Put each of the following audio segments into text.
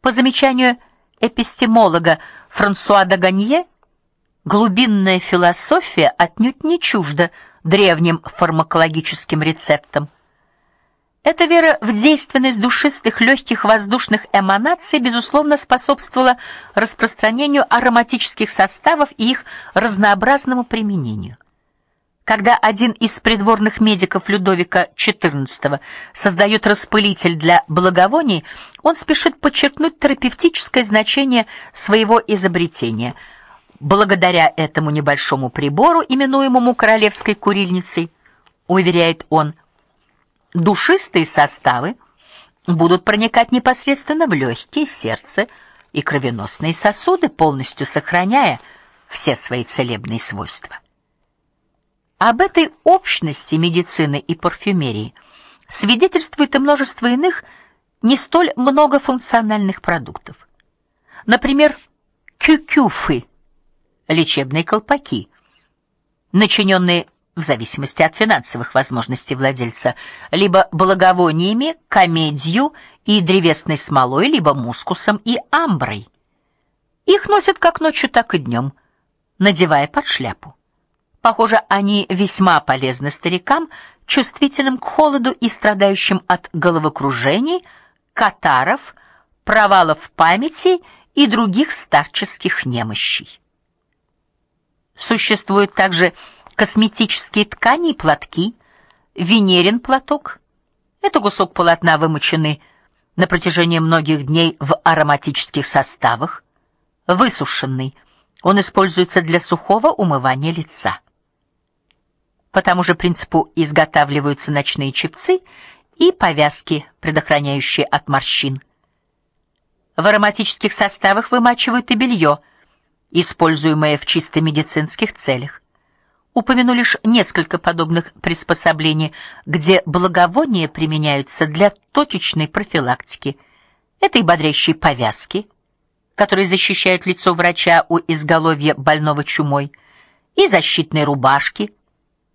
По замечанию эпистемолога Франсуа Даганье, глубинная философия отнюдь не чужда древним фармакологическим рецептам. Эта вера в действенность душистых легких воздушных эманаций безусловно способствовала распространению ароматических составов и их разнообразному применению. Когда один из придворных медиков Людовика XIV создает распылитель для благовоний, он спешит подчеркнуть терапевтическое значение своего изобретения. Благодаря этому небольшому прибору, именуемому королевской курильницей, уверяет он, душистые составы будут проникать непосредственно в легкие, сердце и кровеносные сосуды, полностью сохраняя все свои целебные свойства. Об этой общности медицины и парфюмерии свидетельствует и множество иных не столь многофункциональных продуктов. Например, кюкюфы лечебные колпаки, начиненные в зависимости от финансовых возможностей владельца, либо благовониями, комедью и древесной смолой, либо мускусом и амброй. Их носят как ночью, так и днем, надевая под шляпу. Похоже, они весьма полезны старикам, чувствительным к холоду и страдающим от головокружений, катаров, провалов памяти и других старческих немощей. Существуют также косметические ткани и платки. Венерин платок это кусок полотна, вымоченный на протяжении многих дней в ароматических составах, высушенный. Он используется для сухого умывания лица. По тому же принципу изготавливаются ночные чепцы и повязки, предохраняющие от морщин. В ароматических составах вымачивают и белье, используемое в чисто медицинских целях. Упомяну лишь несколько подобных приспособлений, где благовония применяются для точечной профилактики. Это и бодрящие повязки, которые защищают лицо врача у изголовья больного чумой, и защитные рубашки,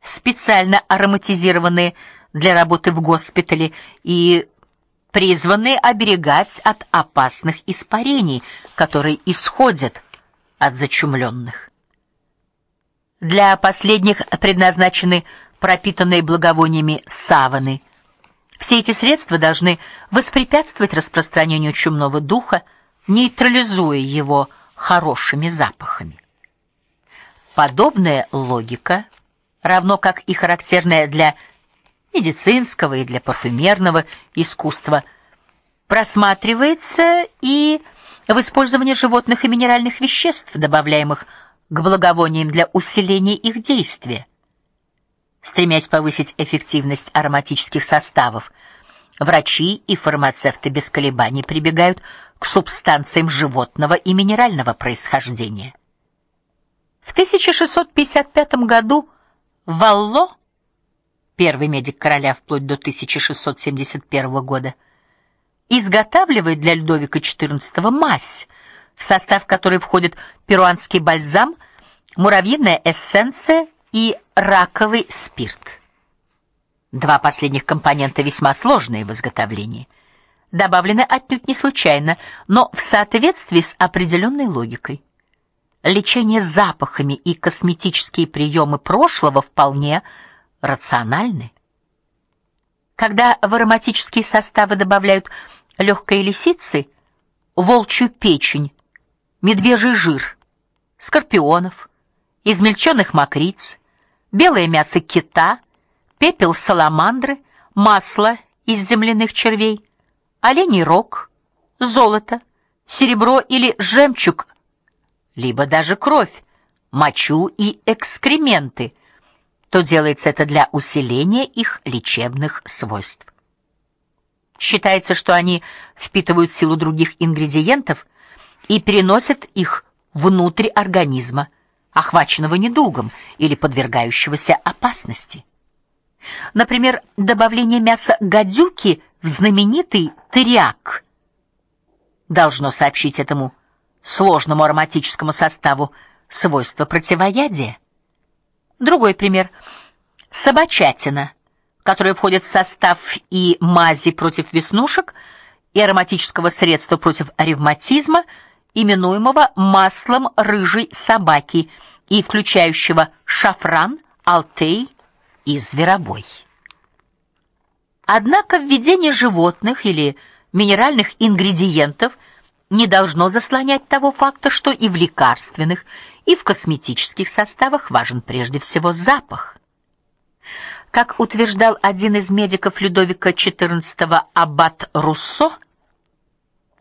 специально ароматизированные для работы в госпитале и призванные оберегать от опасных испарений, которые исходят от зачумленных. Для последних предназначены пропитанные благовониями саваны. Все эти средства должны воспрепятствовать распространению чумного духа, нейтрализуя его хорошими запахами. Подобная логика равно как и характерная для медицинского и для парфюмерного искусства, просматривается и в использовании животных и минеральных веществ, добавляемых к благовониям для усиления их действия. Стремясь повысить эффективность ароматических составов, врачи и фармацевты без колебаний прибегают к субстанциям животного и минерального происхождения. В 1655 году Валло, первый медик короля вплоть до 1671 года, изготавливает для Людовика XIV мазь, в состав которой входит перуанский бальзам, муравьиная эссенция и раковый спирт. Два последних компонента весьма сложные в изготовлении. Добавлены отнюдь не случайно, но в соответствии с определенной логикой лечение запахами и косметические приемы прошлого вполне рациональны. Когда в ароматические составы добавляют легкой лисицы, волчью печень, медвежий жир, скорпионов, измельченных мокриц, белое мясо кита, пепел саламандры, масло из земляных червей, оленей рог, золото, серебро или жемчуг либо даже кровь, мочу и экскременты, то делается это для усиления их лечебных свойств. Считается, что они впитывают силу других ингредиентов и переносят их внутрь организма, охваченного недугом или подвергающегося опасности. Например, добавление мяса гадюки в знаменитый тыряк должно сообщить этому сложному ароматическому составу свойства противоядия. Другой пример собачатина, которая входит в состав и мази против веснушек, и ароматического средства против ревматизма, именуемого маслом рыжей собаки и включающего шафран, алтей и зверобой. Однако введение животных или минеральных ингредиентов не должно заслонять того факта, что и в лекарственных, и в косметических составах важен прежде всего запах. Как утверждал один из медиков Людовика XIV аббат Руссо,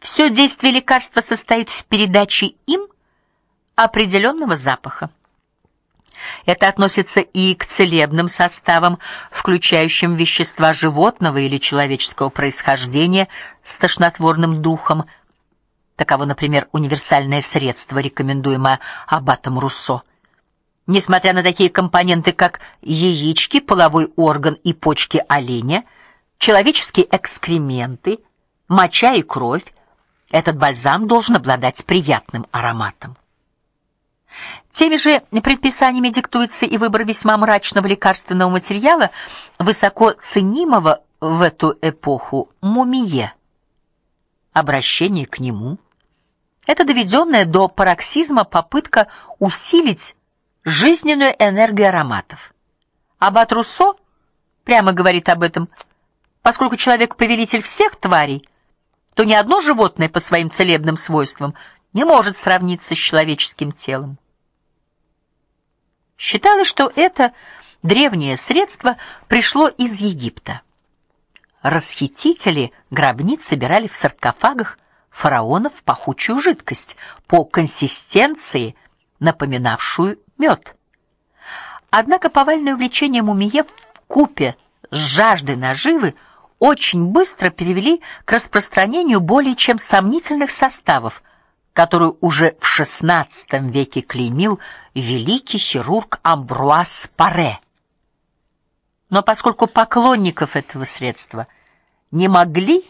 все действие лекарства состоит в передаче им определенного запаха. Это относится и к целебным составам, включающим вещества животного или человеческого происхождения с тошнотворным духом. Таково, например, универсальное средство, рекомендуемое аббатом Руссо. Несмотря на такие компоненты, как яички, половой орган и почки оленя, человеческие экскременты, моча и кровь, этот бальзам должен обладать приятным ароматом. Теми же предписаниями диктуется и выбор весьма мрачного лекарственного материала, высоко ценимого в эту эпоху мумие. Обращение к нему это доведенная до пароксизма попытка усилить жизненную энергию ароматов. Аббат Руссо прямо говорит об этом. Поскольку человек повелитель всех тварей, то ни одно животное по своим целебным свойствам не может сравниться с человеческим телом. Считалось, что это древнее средство пришло из Египта. Расхитители гробниц собирали в саркофагах фараонов пахучую жидкость, по консистенции напоминавшую мед. Однако повальное увлечение мумие в купе с жаждой наживы очень быстро привели к распространению более чем сомнительных составов, которую уже в XVI веке клеймил великий хирург Амбруаз Паре. Но поскольку поклонников этого средства не могли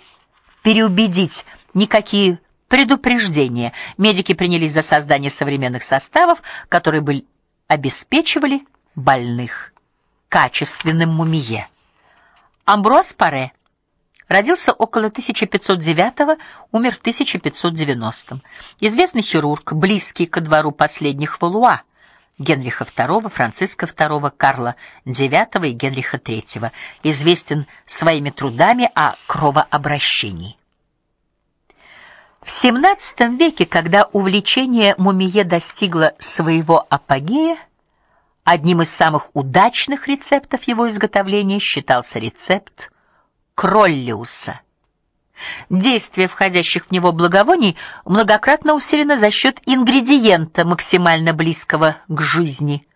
переубедить никакие предупреждения, медики принялись за создание современных составов, которые бы обеспечивали больных качественным мумие. Амбруаз Паре Родился около 1509 умер в 1590 Известный хирург, близкий ко двору последних Валуа, Генриха II, Франциска II, Карла IX и Генриха III, известен своими трудами о кровообращении. В XVII веке, когда увлечение мумие достигло своего апогея, одним из самых удачных рецептов его изготовления считался рецепт Кроллиуса. Действие входящих в него благовоний многократно усилено за счет ингредиента максимально близкого к жизни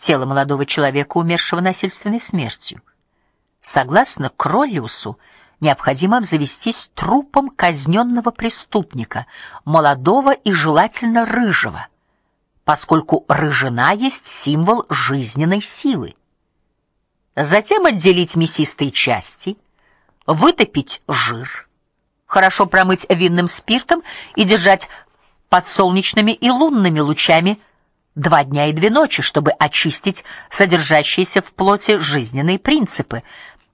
тела молодого человека, умершего насильственной смертью. Согласно Кроллиусу, необходимо обзавестись трупом казненного преступника, молодого и желательно рыжего, поскольку рыжина есть символ жизненной силы. Затем отделить мясистые части – вытопить жир, хорошо промыть винным спиртом и держать под солнечными и лунными лучами два дня и две ночи, чтобы очистить содержащиеся в плоти жизненные принципы.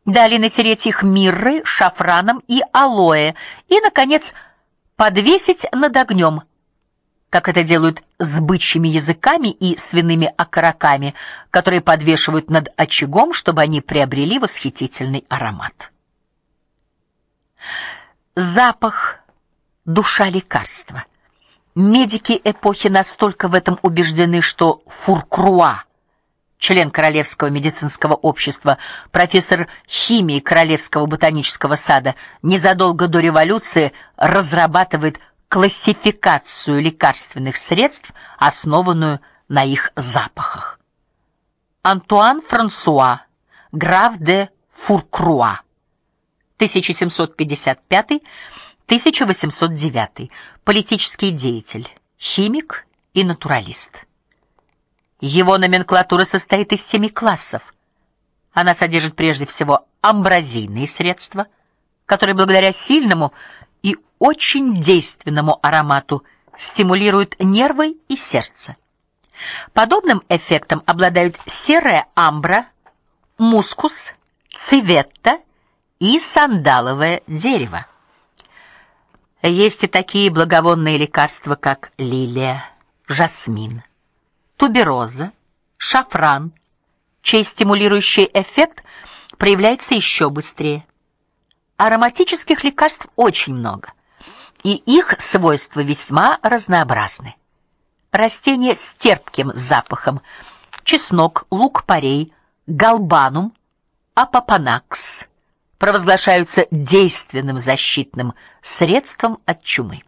Далее натереть их миррой, шафраном и алоэ и наконец подвесить над огнем, как это делают с бычьими языками и свиными окороками, которые подвешивают над очагом, чтобы они приобрели восхитительный аромат. Запах душа лекарства. Медики эпохи настолько в этом убеждены, что Фуркруа, член Королевского медицинского общества, профессор химии Королевского ботанического сада, незадолго до революции разрабатывает классификацию лекарственных средств, основанную на их запахах. Антуан Франсуа, граф де Фуркруа 1755-1809, политический деятель, химик и натуралист. Его номенклатура состоит из семи классов. Она содержит прежде всего амбразийные средства, которые благодаря сильному и очень действенному аромату стимулируют нервы и сердце. Подобным эффектом обладают серая амбра, мускус, цветта и сандаловое дерево. Есть и такие благовонные лекарства, как лилия, жасмин, тубероза, шафран, чей стимулирующий эффект проявляется еще быстрее. Ароматических лекарств очень много, и их свойства весьма разнообразны. Растения с терпким запахом: чеснок, лук-порей, галбанум, апопанакс провозглашаются действенным защитным средством от чумы.